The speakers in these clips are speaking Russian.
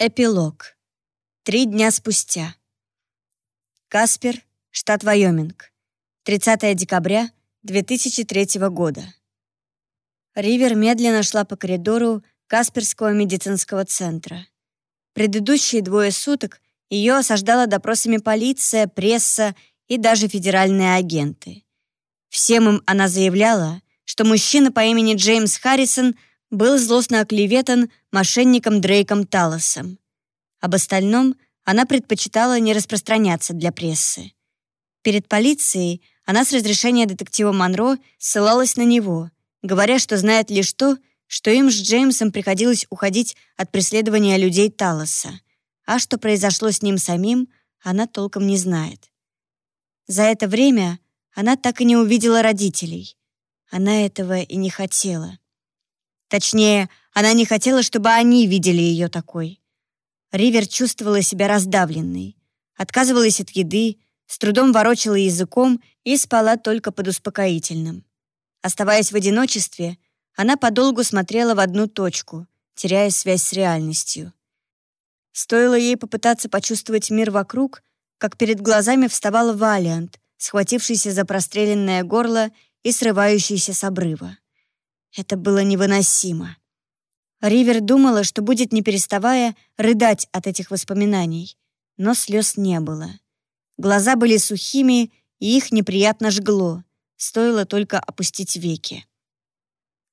Эпилог. Три дня спустя. Каспер, штат Вайоминг. 30 декабря 2003 года. Ривер медленно шла по коридору Касперского медицинского центра. Предыдущие двое суток ее осаждала допросами полиция, пресса и даже федеральные агенты. Всем им она заявляла, что мужчина по имени Джеймс Харрисон был злостно оклеветан мошенником Дрейком Талосом. Об остальном она предпочитала не распространяться для прессы. Перед полицией она с разрешения детектива Монро ссылалась на него, говоря, что знает лишь то, что им с Джеймсом приходилось уходить от преследования людей Талоса, а что произошло с ним самим, она толком не знает. За это время она так и не увидела родителей. Она этого и не хотела. Точнее, она не хотела, чтобы они видели ее такой. Ривер чувствовала себя раздавленной, отказывалась от еды, с трудом ворочала языком и спала только под успокоительным. Оставаясь в одиночестве, она подолгу смотрела в одну точку, теряя связь с реальностью. Стоило ей попытаться почувствовать мир вокруг, как перед глазами вставала Валиант, схватившийся за простреленное горло и срывающийся с обрыва. Это было невыносимо. Ривер думала, что будет, не переставая, рыдать от этих воспоминаний, но слез не было. Глаза были сухими, и их неприятно жгло, стоило только опустить веки.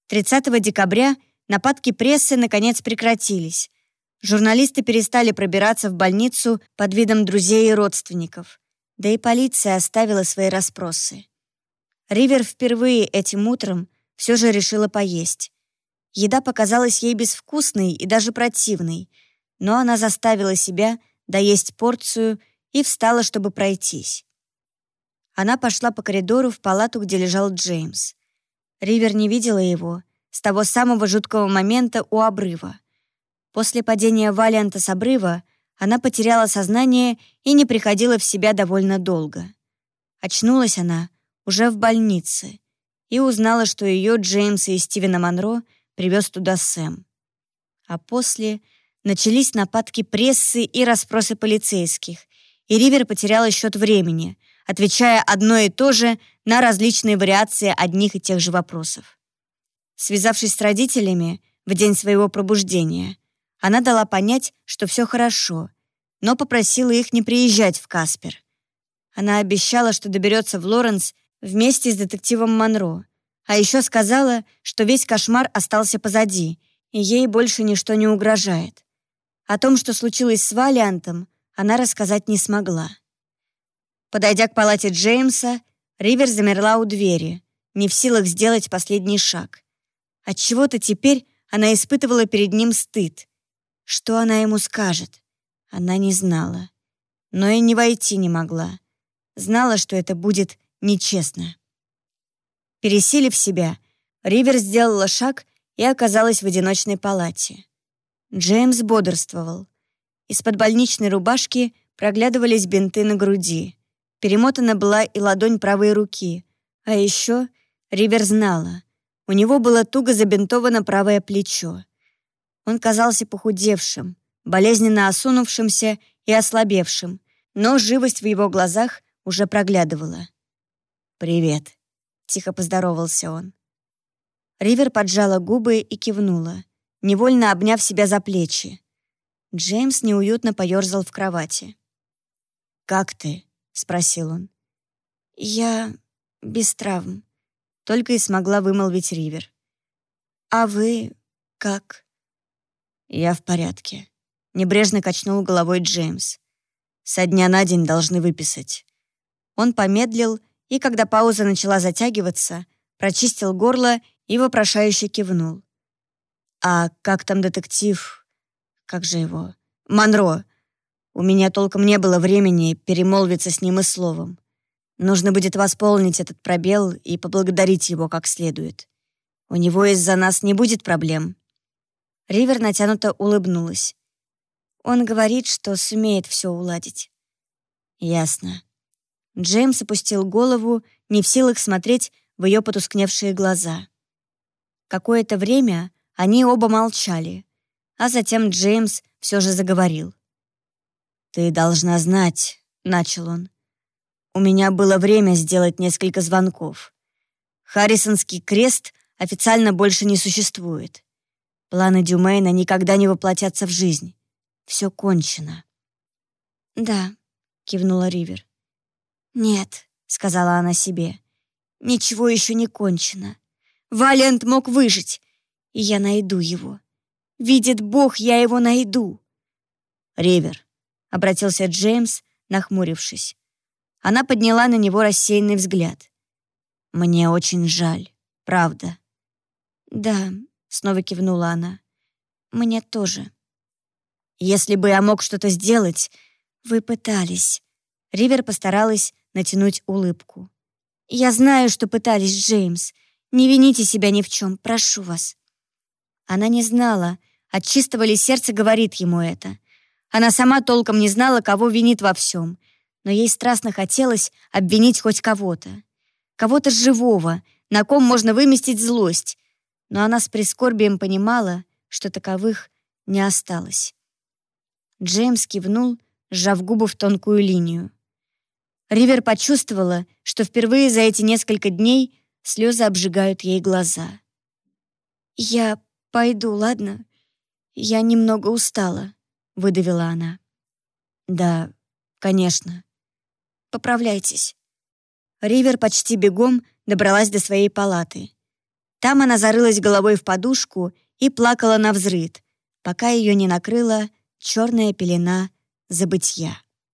30 декабря нападки прессы наконец прекратились. Журналисты перестали пробираться в больницу под видом друзей и родственников, да и полиция оставила свои расспросы. Ривер впервые этим утром все же решила поесть. Еда показалась ей безвкусной и даже противной, но она заставила себя доесть порцию и встала, чтобы пройтись. Она пошла по коридору в палату, где лежал Джеймс. Ривер не видела его с того самого жуткого момента у обрыва. После падения Валианта с обрыва она потеряла сознание и не приходила в себя довольно долго. Очнулась она уже в больнице и узнала, что ее Джеймса и Стивена Монро привез туда Сэм. А после начались нападки прессы и расспросы полицейских, и Ривер потеряла счет времени, отвечая одно и то же на различные вариации одних и тех же вопросов. Связавшись с родителями в день своего пробуждения, она дала понять, что все хорошо, но попросила их не приезжать в Каспер. Она обещала, что доберется в Лоренс вместе с детективом Монро. А еще сказала, что весь кошмар остался позади, и ей больше ничто не угрожает. О том, что случилось с Валиантом, она рассказать не смогла. Подойдя к палате Джеймса, Ривер замерла у двери, не в силах сделать последний шаг. Отчего-то теперь она испытывала перед ним стыд. Что она ему скажет? Она не знала. Но и не войти не могла. Знала, что это будет нечестно. Пересилив себя, Ривер сделала шаг и оказалась в одиночной палате. Джеймс бодрствовал. Из-под больничной рубашки проглядывались бинты на груди. Перемотана была и ладонь правой руки. А еще Ривер знала. У него было туго забинтовано правое плечо. Он казался похудевшим, болезненно осунувшимся и ослабевшим, но живость в его глазах уже проглядывала. «Привет», — тихо поздоровался он. Ривер поджала губы и кивнула, невольно обняв себя за плечи. Джеймс неуютно поёрзал в кровати. «Как ты?» — спросил он. «Я без травм», — только и смогла вымолвить Ривер. «А вы как?» «Я в порядке», — небрежно качнул головой Джеймс. «Со дня на день должны выписать». Он помедлил и, когда пауза начала затягиваться, прочистил горло и вопрошающе кивнул. «А как там детектив? Как же его? Монро. У меня толком не было времени перемолвиться с ним и словом. Нужно будет восполнить этот пробел и поблагодарить его как следует. У него из-за нас не будет проблем». Ривер натянуто улыбнулась. Он говорит, что сумеет все уладить. Ясно. Джеймс опустил голову, не в силах смотреть в ее потускневшие глаза. Какое-то время они оба молчали, а затем Джеймс все же заговорил. «Ты должна знать», — начал он. «У меня было время сделать несколько звонков. Харрисонский крест официально больше не существует. Планы Дюмейна никогда не воплотятся в жизнь. Все кончено». «Да», — кивнула Ривер. «Нет», — сказала она себе, — «ничего еще не кончено. Валент мог выжить, и я найду его. Видит Бог, я его найду. «Ривер», — обратился Джеймс, нахмурившись. Она подняла на него рассеянный взгляд. «Мне очень жаль, правда». «Да», — снова кивнула она. «Мне тоже». «Если бы я мог что-то сделать...» «Вы пытались». Ривер постаралась натянуть улыбку. «Я знаю, что пытались, Джеймс. Не вините себя ни в чем, прошу вас». Она не знала, от чистого ли сердца говорит ему это. Она сама толком не знала, кого винит во всем, но ей страстно хотелось обвинить хоть кого-то. Кого-то живого, на ком можно выместить злость. Но она с прискорбием понимала, что таковых не осталось. Джеймс кивнул, сжав губы в тонкую линию. Ривер почувствовала, что впервые за эти несколько дней слезы обжигают ей глаза. «Я пойду, ладно? «Я немного устала», — выдавила она. «Да, конечно. Поправляйтесь». Ривер почти бегом добралась до своей палаты. Там она зарылась головой в подушку и плакала на взрыд, пока ее не накрыла черная пелена забытья.